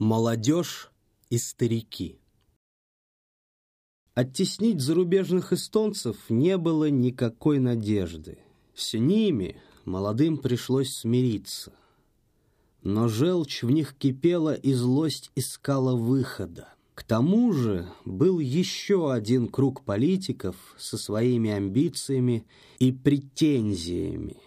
Молодежь и старики. Оттеснить зарубежных эстонцев не было никакой надежды. С ними молодым пришлось смириться. Но желчь в них кипела, и злость искала выхода. К тому же был еще один круг политиков со своими амбициями и претензиями –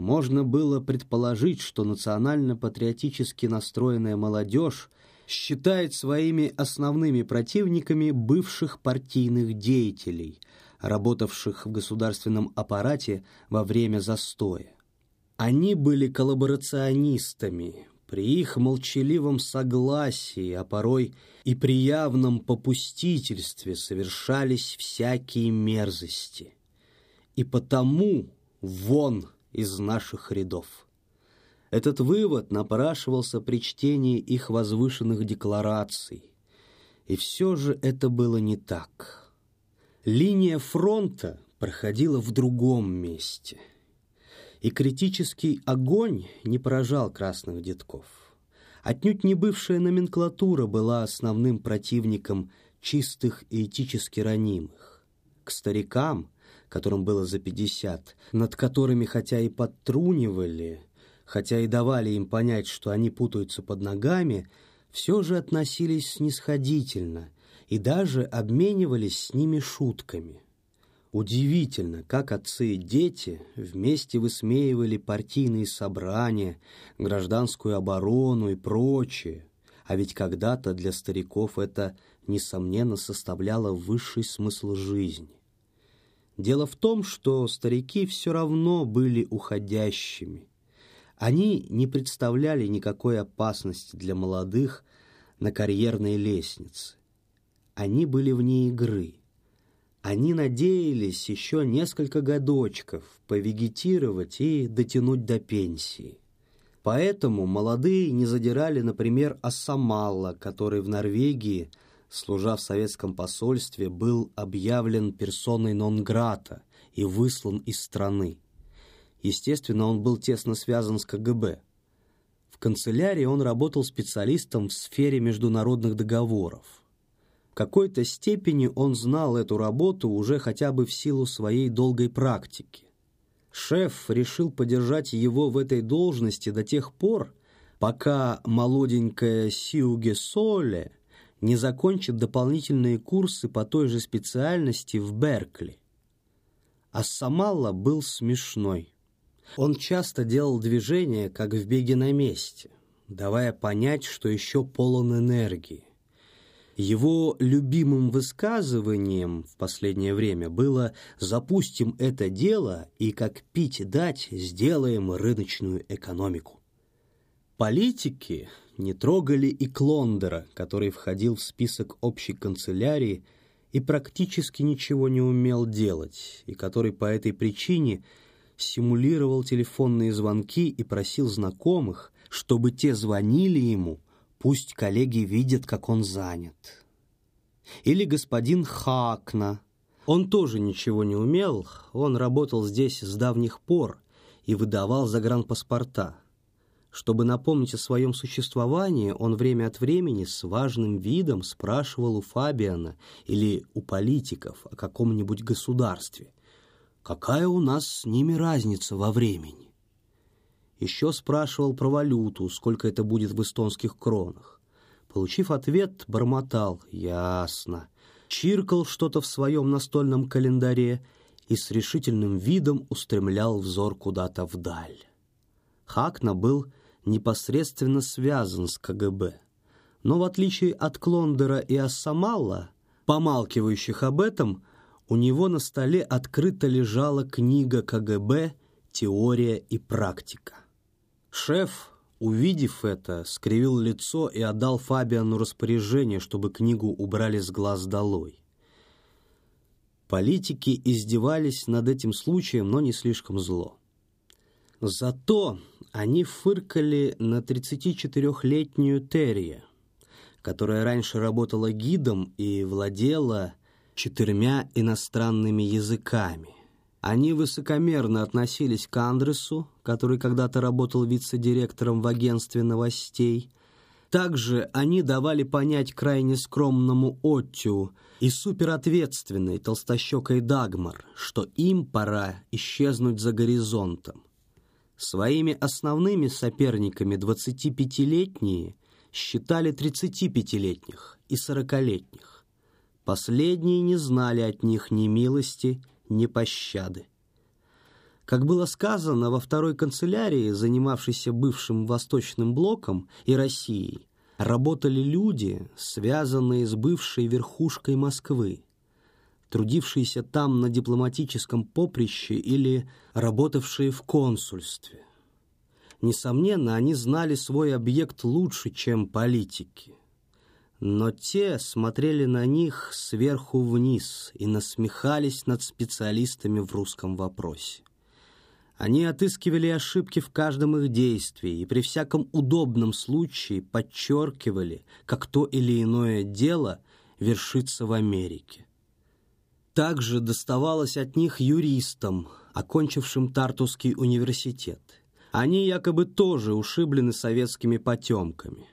можно было предположить, что национально-патриотически настроенная молодежь считает своими основными противниками бывших партийных деятелей, работавших в государственном аппарате во время застоя. Они были коллаборационистами, при их молчаливом согласии, а порой и при явном попустительстве совершались всякие мерзости. И потому вон – из наших рядов. Этот вывод напрашивался при чтении их возвышенных деклараций. И все же это было не так. Линия фронта проходила в другом месте. И критический огонь не поражал красных детков. Отнюдь не бывшая номенклатура была основным противником чистых и этически ранимых. К старикам – которым было за пятьдесят, над которыми хотя и подтрунивали, хотя и давали им понять, что они путаются под ногами, все же относились снисходительно и даже обменивались с ними шутками. Удивительно, как отцы и дети вместе высмеивали партийные собрания, гражданскую оборону и прочее, а ведь когда-то для стариков это, несомненно, составляло высший смысл жизни. Дело в том, что старики все равно были уходящими. Они не представляли никакой опасности для молодых на карьерной лестнице. Они были вне игры. Они надеялись еще несколько годочков повегетировать и дотянуть до пенсии. Поэтому молодые не задирали, например, Ассамалла, который в Норвегии – служа в советском посольстве, был объявлен персоной нон-грата и выслан из страны. Естественно, он был тесно связан с КГБ. В канцелярии он работал специалистом в сфере международных договоров. В какой-то степени он знал эту работу уже хотя бы в силу своей долгой практики. Шеф решил подержать его в этой должности до тех пор, пока молоденькая Сиуге Соле не закончит дополнительные курсы по той же специальности в Беркли. А Самалла был смешной. Он часто делал движения, как в беге на месте, давая понять, что еще полон энергии. Его любимым высказыванием в последнее время было «запустим это дело и, как пить дать, сделаем рыночную экономику». Политики не трогали и Клондера, который входил в список общей канцелярии и практически ничего не умел делать, и который по этой причине симулировал телефонные звонки и просил знакомых, чтобы те звонили ему, пусть коллеги видят, как он занят. Или господин Хакна. Он тоже ничего не умел, он работал здесь с давних пор и выдавал загранпаспорта. Чтобы напомнить о своем существовании, он время от времени с важным видом спрашивал у Фабиана или у политиков о каком-нибудь государстве. Какая у нас с ними разница во времени? Еще спрашивал про валюту, сколько это будет в эстонских кронах. Получив ответ, бормотал «Ясно». Чиркал что-то в своем настольном календаре и с решительным видом устремлял взор куда-то вдаль. Хакна был непосредственно связан с КГБ. Но в отличие от Клондера и Ассамалла, помалкивающих об этом, у него на столе открыто лежала книга КГБ «Теория и практика». Шеф, увидев это, скривил лицо и отдал Фабиану распоряжение, чтобы книгу убрали с глаз долой. Политики издевались над этим случаем, но не слишком зло. Зато они фыркали на 34-летнюю Терри, которая раньше работала гидом и владела четырьмя иностранными языками. Они высокомерно относились к Андресу, который когда-то работал вице-директором в агентстве новостей, Также они давали понять крайне скромному Оттю и суперответственной толстощекой Дагмар, что им пора исчезнуть за горизонтом. Своими основными соперниками 25-летние считали 35-летних и 40-летних. Последние не знали от них ни милости, ни пощады. Как было сказано, во второй канцелярии, занимавшейся бывшим Восточным блоком и Россией, работали люди, связанные с бывшей верхушкой Москвы, трудившиеся там на дипломатическом поприще или работавшие в консульстве. Несомненно, они знали свой объект лучше, чем политики. Но те смотрели на них сверху вниз и насмехались над специалистами в русском вопросе. Они отыскивали ошибки в каждом их действии и при всяком удобном случае подчеркивали, как то или иное дело вершится в Америке. Также доставалось от них юристам, окончившим Тартусский университет. Они якобы тоже ушиблены советскими потемками.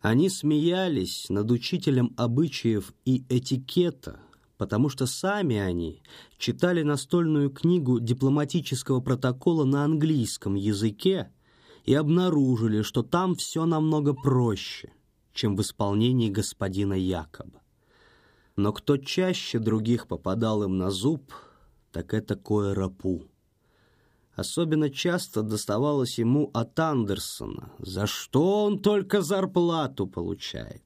Они смеялись над учителем обычаев и этикета, потому что сами они читали настольную книгу дипломатического протокола на английском языке и обнаружили, что там все намного проще, чем в исполнении господина Якоба. Но кто чаще других попадал им на зуб, так это Коэрапу. Особенно часто доставалось ему от Андерсона, за что он только зарплату получает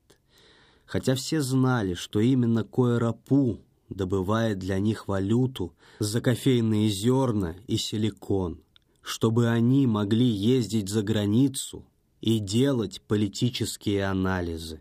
хотя все знали, что именно Коэрапу добывает для них валюту за кофейные зерна и силикон, чтобы они могли ездить за границу и делать политические анализы.